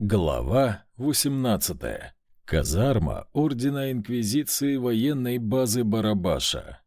Глава 18. Казарма Ордена Инквизиции военной базы Барабаша.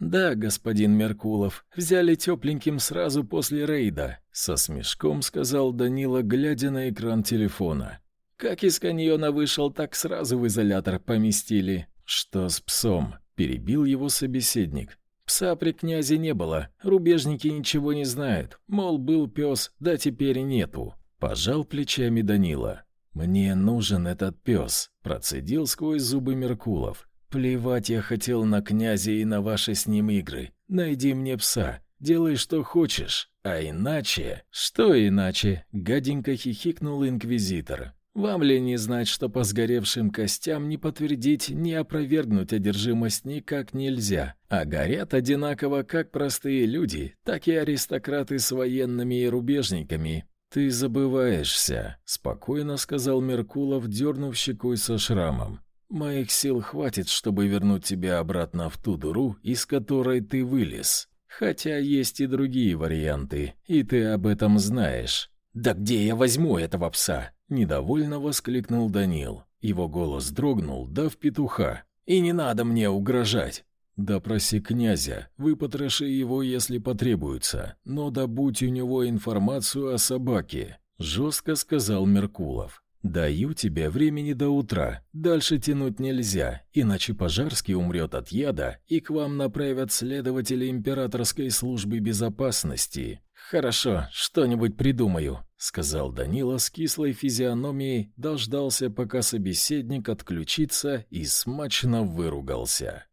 «Да, господин Меркулов, взяли тепленьким сразу после рейда», — со смешком сказал Данила, глядя на экран телефона. «Как из каньона вышел, так сразу в изолятор поместили». «Что с псом?» — перебил его собеседник. «Пса при князе не было, рубежники ничего не знают. Мол, был пес, да теперь нету». Пожал плечами Данила. «Мне нужен этот пес», — процедил сквозь зубы Меркулов. «Плевать я хотел на князя и на ваши с ним игры. Найди мне пса, делай что хочешь, а иначе...» «Что иначе?» — гаденько хихикнул инквизитор. «Вам ли не знать, что по сгоревшим костям не подтвердить, не опровергнуть одержимость никак нельзя, а горят одинаково как простые люди, так и аристократы с военными и рубежниками. «Ты забываешься», — спокойно сказал Меркулов, дернув щекой со шрамом. «Моих сил хватит, чтобы вернуть тебя обратно в ту дуру, из которой ты вылез. Хотя есть и другие варианты, и ты об этом знаешь». «Да где я возьму этого пса?» — недовольно воскликнул Данил. Его голос дрогнул, дав петуха. «И не надо мне угрожать. «Допроси князя, выпотроши его, если потребуется, но добудь у него информацию о собаке», — жестко сказал Меркулов. «Даю тебе времени до утра. Дальше тянуть нельзя, иначе Пожарский умрет от яда, и к вам направят следователи Императорской службы безопасности». «Хорошо, что-нибудь придумаю», — сказал Данила с кислой физиономией, дождался, пока собеседник отключится и смачно выругался.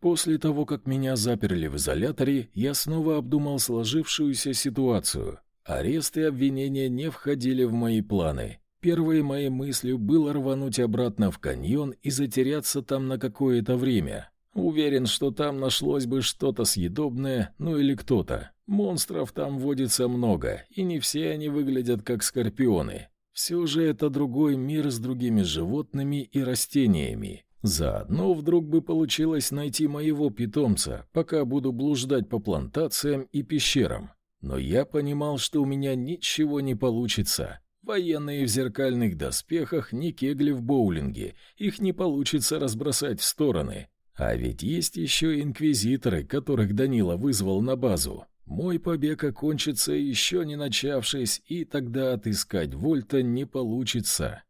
После того, как меня заперли в изоляторе, я снова обдумал сложившуюся ситуацию. Арест и обвинения не входили в мои планы. Первой моей мыслью было рвануть обратно в каньон и затеряться там на какое-то время. Уверен, что там нашлось бы что-то съедобное, ну или кто-то. Монстров там водится много, и не все они выглядят как скорпионы. Все же это другой мир с другими животными и растениями. Заодно вдруг бы получилось найти моего питомца, пока буду блуждать по плантациям и пещерам. Но я понимал, что у меня ничего не получится. Военные в зеркальных доспехах не кегли в боулинге, их не получится разбросать в стороны. А ведь есть еще инквизиторы, которых Данила вызвал на базу. Мой побег окончится еще не начавшись, и тогда отыскать Вольта не получится.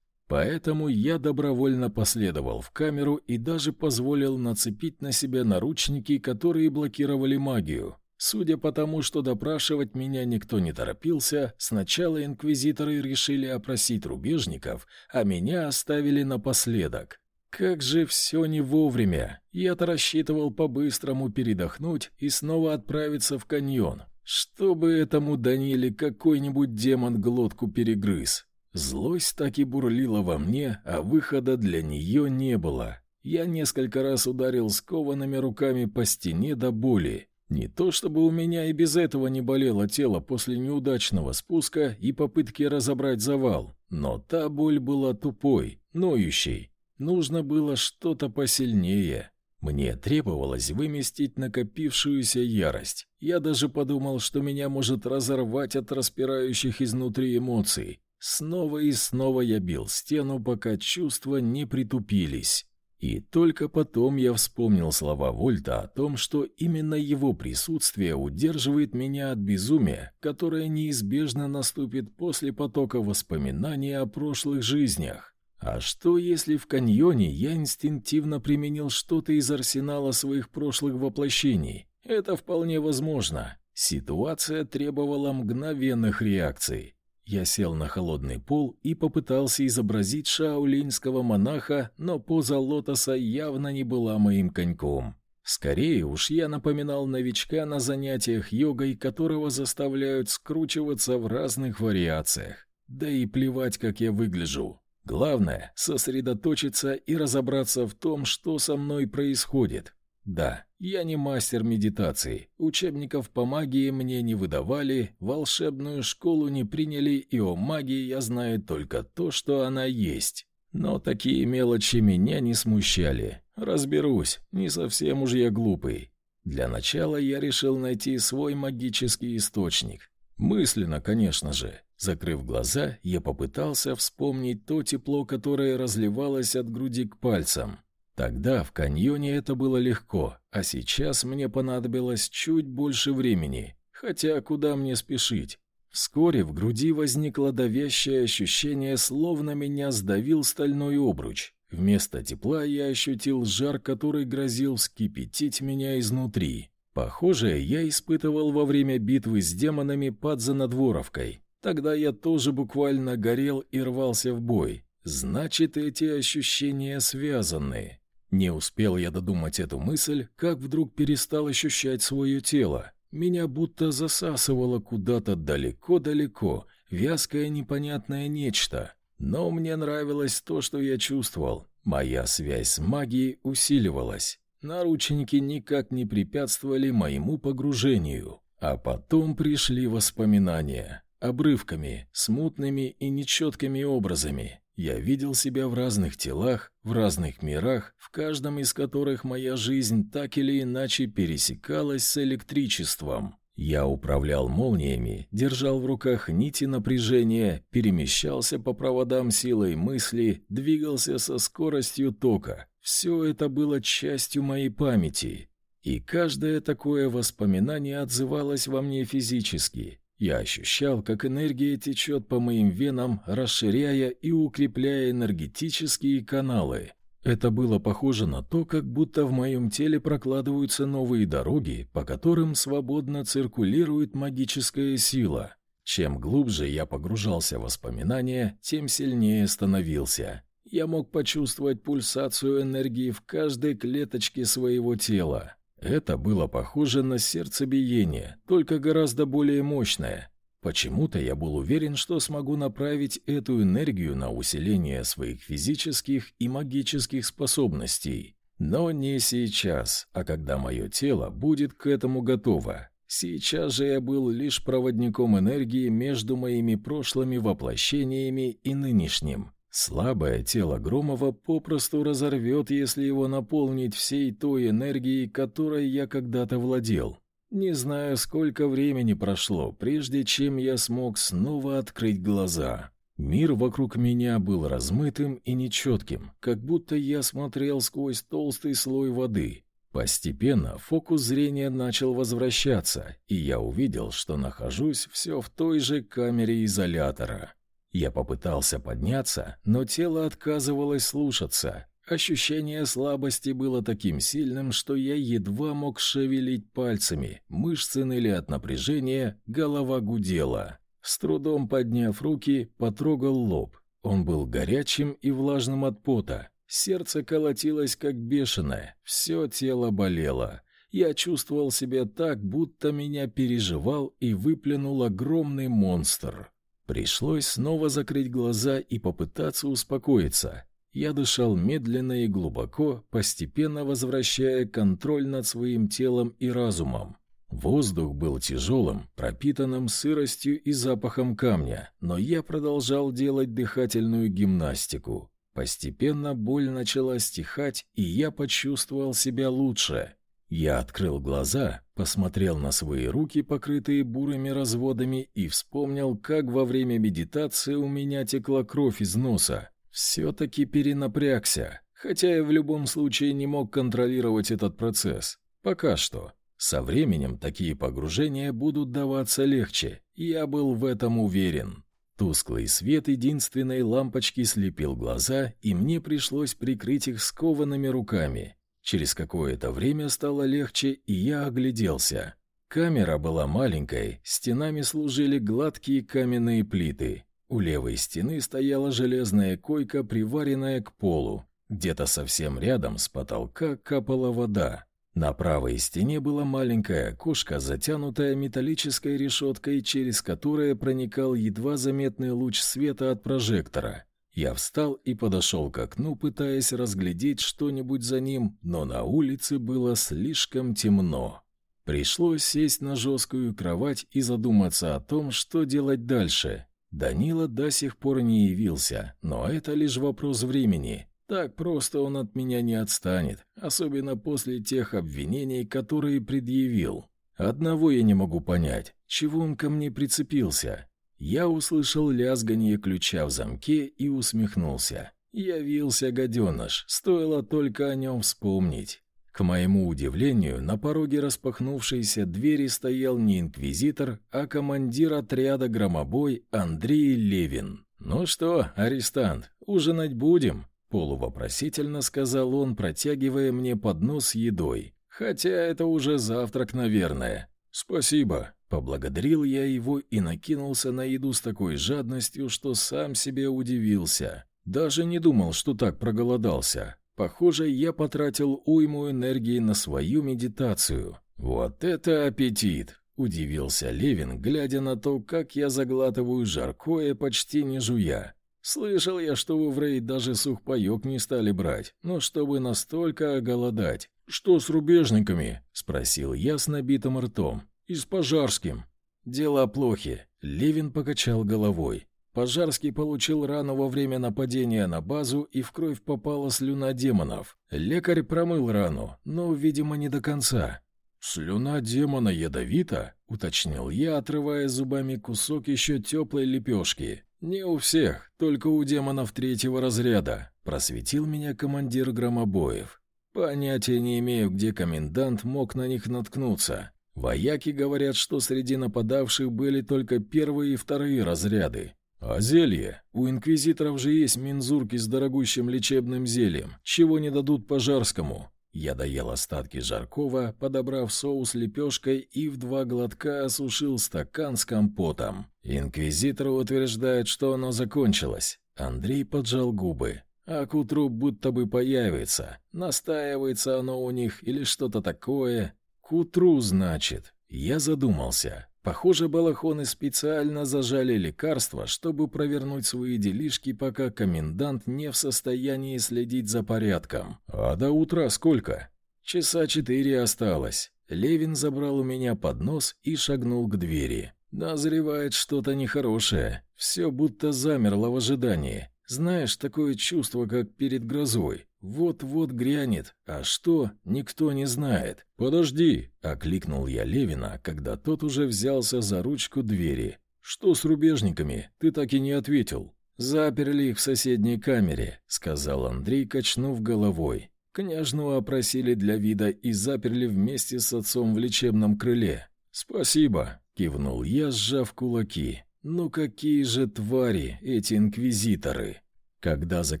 Поэтому я добровольно последовал в камеру и даже позволил нацепить на себя наручники, которые блокировали магию. Судя по тому, что допрашивать меня никто не торопился, сначала инквизиторы решили опросить рубежников, а меня оставили напоследок. Как же все не вовремя. Я-то рассчитывал по-быстрому передохнуть и снова отправиться в каньон, чтобы этому Даниле какой-нибудь демон глотку перегрыз. Злость так и бурлила во мне, а выхода для нее не было. Я несколько раз ударил скованными руками по стене до боли. Не то чтобы у меня и без этого не болело тело после неудачного спуска и попытки разобрать завал, но та боль была тупой, ноющей. Нужно было что-то посильнее. Мне требовалось выместить накопившуюся ярость. Я даже подумал, что меня может разорвать от распирающих изнутри эмоций. Снова и снова я бил стену, пока чувства не притупились. И только потом я вспомнил слова Вольта о том, что именно его присутствие удерживает меня от безумия, которое неизбежно наступит после потока воспоминаний о прошлых жизнях. А что, если в каньоне я инстинктивно применил что-то из арсенала своих прошлых воплощений? Это вполне возможно. Ситуация требовала мгновенных реакций. Я сел на холодный пол и попытался изобразить шаолиньского монаха, но поза лотоса явно не была моим коньком. Скорее уж я напоминал новичка на занятиях йогой, которого заставляют скручиваться в разных вариациях. Да и плевать, как я выгляжу. Главное — сосредоточиться и разобраться в том, что со мной происходит. Да, я не мастер медитации, учебников по магии мне не выдавали, волшебную школу не приняли, и о магии я знаю только то, что она есть. Но такие мелочи меня не смущали. Разберусь, не совсем уж я глупый. Для начала я решил найти свой магический источник. Мысленно, конечно же. Закрыв глаза, я попытался вспомнить то тепло, которое разливалось от груди к пальцам. Тогда в каньоне это было легко, а сейчас мне понадобилось чуть больше времени. Хотя куда мне спешить? Вскоре в груди возникло давящее ощущение, словно меня сдавил стальной обруч. Вместо тепла я ощутил жар, который грозил вскипятить меня изнутри. Похоже, я испытывал во время битвы с демонами под Занадворовкой. Тогда я тоже буквально горел и рвался в бой. Значит, эти ощущения связаны. Не успел я додумать эту мысль, как вдруг перестал ощущать свое тело. Меня будто засасывало куда-то далеко-далеко, вязкое непонятное нечто. Но мне нравилось то, что я чувствовал. Моя связь с магией усиливалась. Наручники никак не препятствовали моему погружению. А потом пришли воспоминания. Обрывками, смутными и нечеткими образами. Я видел себя в разных телах, в разных мирах, в каждом из которых моя жизнь так или иначе пересекалась с электричеством. Я управлял молниями, держал в руках нити напряжения, перемещался по проводам силой мысли, двигался со скоростью тока. Все это было частью моей памяти. И каждое такое воспоминание отзывалось во мне физически. Я ощущал, как энергия течет по моим венам, расширяя и укрепляя энергетические каналы. Это было похоже на то, как будто в моем теле прокладываются новые дороги, по которым свободно циркулирует магическая сила. Чем глубже я погружался в воспоминания, тем сильнее становился. Я мог почувствовать пульсацию энергии в каждой клеточке своего тела. Это было похоже на сердцебиение, только гораздо более мощное. Почему-то я был уверен, что смогу направить эту энергию на усиление своих физических и магических способностей. Но не сейчас, а когда мое тело будет к этому готово. Сейчас же я был лишь проводником энергии между моими прошлыми воплощениями и нынешним. Слабое тело Громова попросту разорвет, если его наполнить всей той энергией, которой я когда-то владел. Не знаю, сколько времени прошло, прежде чем я смог снова открыть глаза. Мир вокруг меня был размытым и нечетким, как будто я смотрел сквозь толстый слой воды. Постепенно фокус зрения начал возвращаться, и я увидел, что нахожусь все в той же камере изолятора. Я попытался подняться, но тело отказывалось слушаться. Ощущение слабости было таким сильным, что я едва мог шевелить пальцами, мышцы ныли от напряжения, голова гудела. С трудом подняв руки, потрогал лоб. Он был горячим и влажным от пота. Сердце колотилось как бешеное, все тело болело. Я чувствовал себя так, будто меня переживал и выплюнул огромный монстр. Пришлось снова закрыть глаза и попытаться успокоиться. Я дышал медленно и глубоко, постепенно возвращая контроль над своим телом и разумом. Воздух был тяжелым, пропитанным сыростью и запахом камня, но я продолжал делать дыхательную гимнастику. Постепенно боль начала стихать, и я почувствовал себя лучше. Я открыл глаза, посмотрел на свои руки, покрытые бурыми разводами, и вспомнил, как во время медитации у меня текла кровь из носа. Все-таки перенапрягся, хотя я в любом случае не мог контролировать этот процесс. Пока что. Со временем такие погружения будут даваться легче, я был в этом уверен. Тусклый свет единственной лампочки слепил глаза, и мне пришлось прикрыть их скованными руками. Через какое-то время стало легче, и я огляделся. Камера была маленькой, стенами служили гладкие каменные плиты. У левой стены стояла железная койка, приваренная к полу. Где-то совсем рядом с потолка капала вода. На правой стене было маленькое окошко, затянутое металлической решеткой, через которое проникал едва заметный луч света от прожектора. Я встал и подошел к окну, пытаясь разглядеть что-нибудь за ним, но на улице было слишком темно. Пришлось сесть на жесткую кровать и задуматься о том, что делать дальше. Данила до сих пор не явился, но это лишь вопрос времени. Так просто он от меня не отстанет, особенно после тех обвинений, которые предъявил. Одного я не могу понять, чего он ко мне прицепился. Я услышал лязганье ключа в замке и усмехнулся. Явился гаденыш, стоило только о нем вспомнить. К моему удивлению, на пороге распахнувшейся двери стоял не инквизитор, а командир отряда «Громобой» Андрей Левин. «Ну что, арестант, ужинать будем?» — полувопросительно сказал он, протягивая мне поднос с едой. «Хотя это уже завтрак, наверное». «Спасибо», — поблагодарил я его и накинулся на еду с такой жадностью, что сам себе удивился. Даже не думал, что так проголодался. Похоже, я потратил уйму энергии на свою медитацию. Вот это аппетит! Удивился Левин, глядя на то, как я заглатываю жаркое, почти не жуя. Слышал я, что в рейд даже сухпайок не стали брать, но чтобы настолько оголодать. Что с рубежниками? Спросил я с набитым ртом. И с пожарским. Дела плохи. Левин покачал головой. Пожарский получил рану во время нападения на базу, и в кровь попала слюна демонов. Лекарь промыл рану, но, видимо, не до конца. «Слюна демона ядовита?» — уточнил я, отрывая зубами кусок еще теплой лепешки. «Не у всех, только у демонов третьего разряда», — просветил меня командир громобоев. «Понятия не имею, где комендант мог на них наткнуться. Вояки говорят, что среди нападавших были только первые и вторые разряды. А зелье? У инквизиторов же есть мензурки с дорогущим лечебным зельем, чего не дадут пожарскому. Я доел остатки жаркого, подобрав соус лепешкой и в два глотка осушил стакан с компотом. Инквизитор утверждает, что оно закончилось. Андрей поджал губы. А к утру будто бы появится. Настаивается оно у них или что-то такое. К утру, значит. Я задумался. Похоже, балахоны специально зажали лекарства, чтобы провернуть свои делишки, пока комендант не в состоянии следить за порядком. А до утра сколько? Часа четыре осталось. Левин забрал у меня поднос и шагнул к двери. Назревает что-то нехорошее. Все будто замерло в ожидании. Знаешь, такое чувство, как перед грозой. Вот-вот грянет, а что, никто не знает. «Подожди!» — окликнул я Левина, когда тот уже взялся за ручку двери. «Что с рубежниками? Ты так и не ответил». «Заперли их в соседней камере», — сказал Андрей, качнув головой. Княжну опросили для вида и заперли вместе с отцом в лечебном крыле. «Спасибо», — кивнул я, сжав кулаки. «Ну какие же твари эти инквизиторы!» Когда за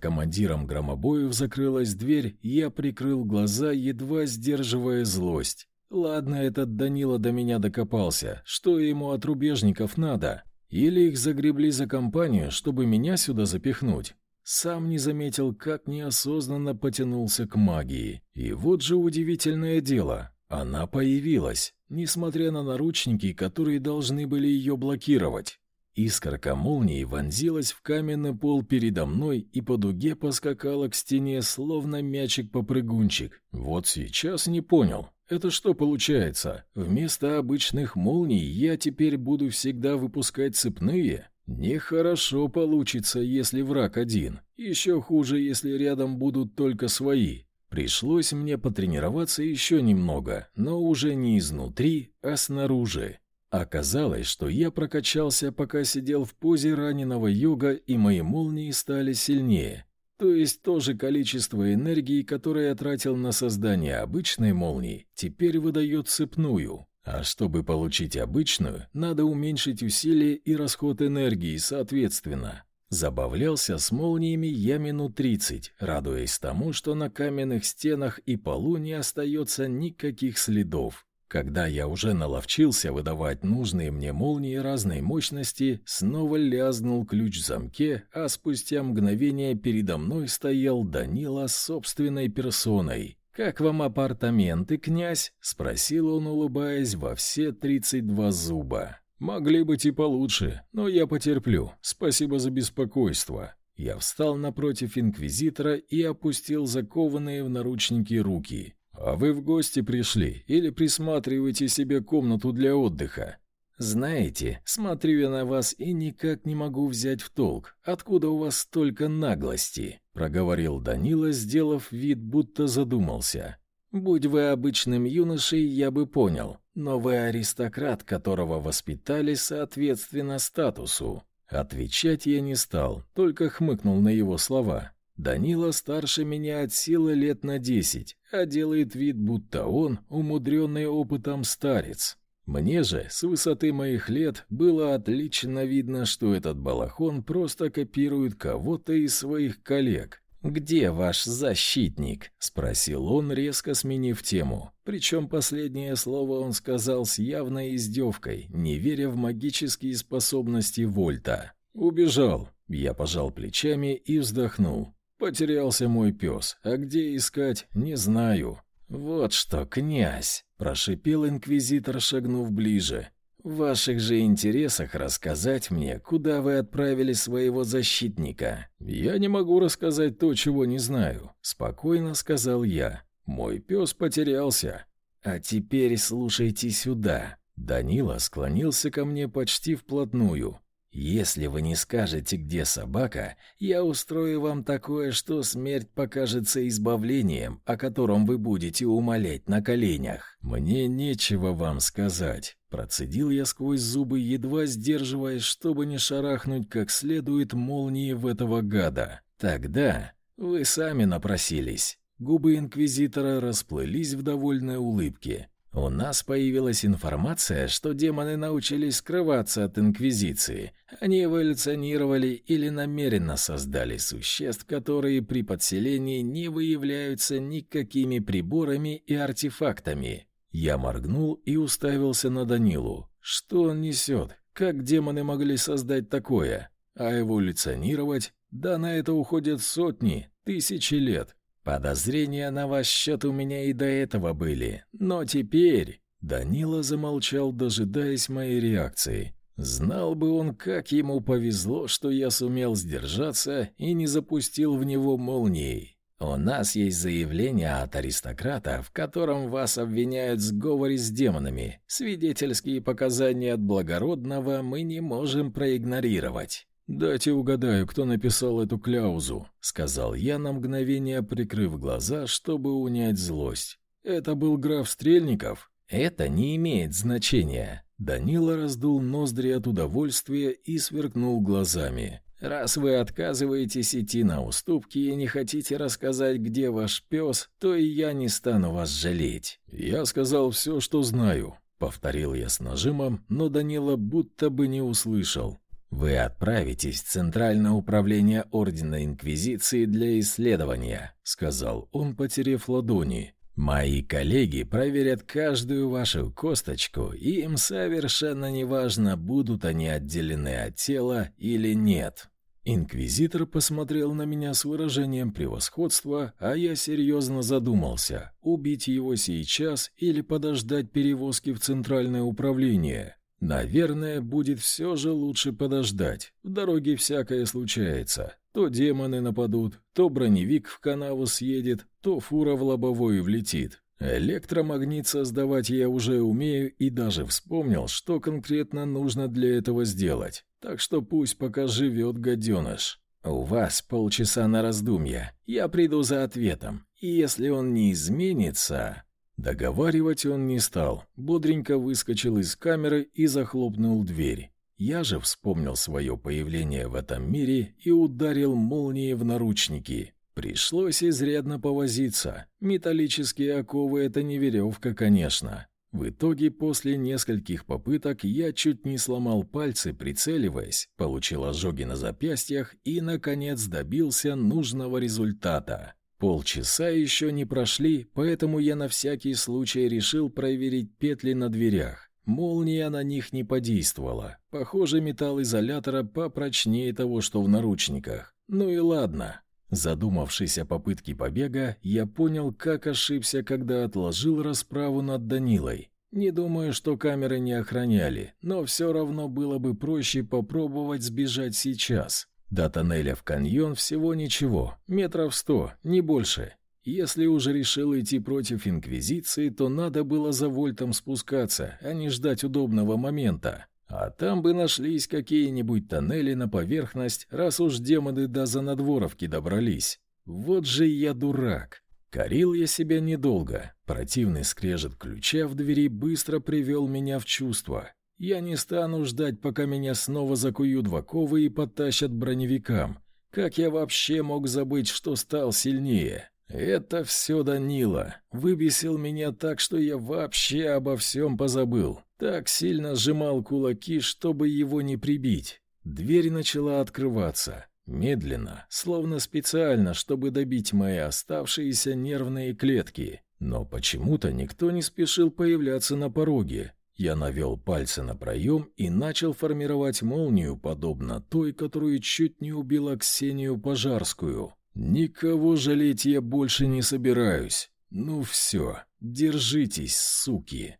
командиром громобоев закрылась дверь, я прикрыл глаза, едва сдерживая злость. Ладно, этот Данила до меня докопался. Что ему от рубежников надо? Или их загребли за компанию, чтобы меня сюда запихнуть? Сам не заметил, как неосознанно потянулся к магии. И вот же удивительное дело. Она появилась, несмотря на наручники, которые должны были ее блокировать. Искорка молнии вонзилась в каменный пол передо мной и по дуге поскакала к стене, словно мячик-попрыгунчик. Вот сейчас не понял. Это что получается? Вместо обычных молний я теперь буду всегда выпускать цепные? Нехорошо получится, если враг один. Еще хуже, если рядом будут только свои. Пришлось мне потренироваться еще немного, но уже не изнутри, а снаружи. Оказалось, что я прокачался, пока сидел в позе раненого йога, и мои молнии стали сильнее. То есть то же количество энергии, которое я тратил на создание обычной молнии, теперь выдает цепную. А чтобы получить обычную, надо уменьшить усилия и расход энергии соответственно. Забавлялся с молниями я минут тридцать, радуясь тому, что на каменных стенах и полу не остается никаких следов. Когда я уже наловчился выдавать нужные мне молнии разной мощности, снова лязнул ключ в замке, а спустя мгновение передо мной стоял Данила собственной персоной. «Как вам апартаменты, князь?» — спросил он, улыбаясь во все тридцать два зуба. «Могли быть и получше, но я потерплю. Спасибо за беспокойство». Я встал напротив инквизитора и опустил закованные в наручники руки. «А вы в гости пришли или присматриваете себе комнату для отдыха?» «Знаете, смотрю я на вас и никак не могу взять в толк, откуда у вас столько наглости», — проговорил Данила, сделав вид, будто задумался. Будь вы обычным юношей, я бы понял, но вы аристократ, которого воспитали соответственно статусу. Отвечать я не стал, только хмыкнул на его слова. Данила старше меня от силы лет на десять, а делает вид, будто он умудренный опытом старец. Мне же, с высоты моих лет, было отлично видно, что этот балахон просто копирует кого-то из своих коллег. «Где ваш защитник?» — спросил он, резко сменив тему. Причем последнее слово он сказал с явной издевкой, не веря в магические способности Вольта. «Убежал». Я пожал плечами и вздохнул. Потерялся мой пес, а где искать, не знаю. Вот что, князь, прошипел инквизитор, шагнув ближе. В ваших же интересах рассказать мне, куда вы отправили своего защитника. Я не могу рассказать то, чего не знаю, спокойно сказал я. Мой пес потерялся. А теперь слушайте сюда. Данила склонился ко мне почти вплотную. Если вы не скажете, где собака, я устрою вам такое, что смерть покажется избавлением, о котором вы будете умолять на коленях. Мне нечего вам сказать, процедил я сквозь зубы, едва сдерживаясь, чтобы не шарахнуть как следует молнии в этого гада. Тогда вы сами напросились. Губы инквизитора расплылись в довольной улыбке. У нас появилась информация, что демоны научились скрываться от Инквизиции. Они эволюционировали или намеренно создали существ, которые при подселении не выявляются никакими приборами и артефактами. Я моргнул и уставился на Данилу. Что он несет? Как демоны могли создать такое? А эволюционировать? Да на это уходят сотни, тысячи лет. Подозрения на ваш счет у меня и до этого были, но теперь...» Данила замолчал, дожидаясь моей реакции. Знал бы он, как ему повезло, что я сумел сдержаться и не запустил в него молнией. «У нас есть заявление от аристократа, в котором вас обвиняют в сговоре с демонами. Свидетельские показания от благородного мы не можем проигнорировать. «Дайте угадаю, кто написал эту кляузу», — сказал я на мгновение, прикрыв глаза, чтобы унять злость. «Это был граф Стрельников?» «Это не имеет значения». Данила раздул ноздри от удовольствия и сверкнул глазами. «Раз вы отказываетесь идти на уступки и не хотите рассказать, где ваш пес, то и я не стану вас жалеть». «Я сказал все, что знаю», — повторил я с нажимом, но Данила будто бы не услышал. Вы отправитесь в Центральное управление Ордена Инквизиции для исследования, сказал он, потеряв ладони. Мои коллеги проверят каждую вашу косточку, и им совершенно неважно, будут они отделены от тела или нет. Инквизитор посмотрел на меня с выражением превосходства, а я серьезно задумался, убить его сейчас или подождать перевозки в Центральное управление. Наверное, будет все же лучше подождать. В дороге всякое случается. То демоны нападут, то броневик в канаву съедет, то фура в лобовую влетит. Электромагнит создавать я уже умею и даже вспомнил, что конкретно нужно для этого сделать. Так что пусть пока живет гаденыш. У вас полчаса на раздумья. Я приду за ответом. И если он не изменится... Договаривать он не стал, бодренько выскочил из камеры и захлопнул дверь. Я же вспомнил свое появление в этом мире и ударил молнией в наручники. Пришлось изрядно повозиться. Металлические оковы — это не веревка, конечно. В итоге, после нескольких попыток, я чуть не сломал пальцы, прицеливаясь, получил ожоги на запястьях и, наконец, добился нужного результата. Полчаса еще не прошли, поэтому я на всякий случай решил проверить петли на дверях. Молния на них не подействовала. Похоже, металл изолятора попрочнее того, что в наручниках. Ну и ладно. Задумавшись о попытке побега, я понял, как ошибся, когда отложил расправу над Данилой. Не думаю, что камеры не охраняли, но все равно было бы проще попробовать сбежать сейчас. До тоннеля в каньон всего ничего, метров сто, не больше. Если уже решил идти против Инквизиции, то надо было за Вольтом спускаться, а не ждать удобного момента. А там бы нашлись какие-нибудь тоннели на поверхность, раз уж демоны до занадворовки добрались. Вот же я дурак. Корил я себя недолго. Противный скрежет ключа в двери быстро привел меня в чувство. Я не стану ждать, пока меня снова закуют в и потащат броневикам. Как я вообще мог забыть, что стал сильнее? Это все Данила. Выбесил меня так, что я вообще обо всем позабыл. Так сильно сжимал кулаки, чтобы его не прибить. Дверь начала открываться. Медленно, словно специально, чтобы добить мои оставшиеся нервные клетки. Но почему-то никто не спешил появляться на пороге. Я навел пальцы на проем и начал формировать молнию, подобно той, которую чуть не убила Ксению Пожарскую. Никого жалеть я больше не собираюсь. Ну все, держитесь, суки.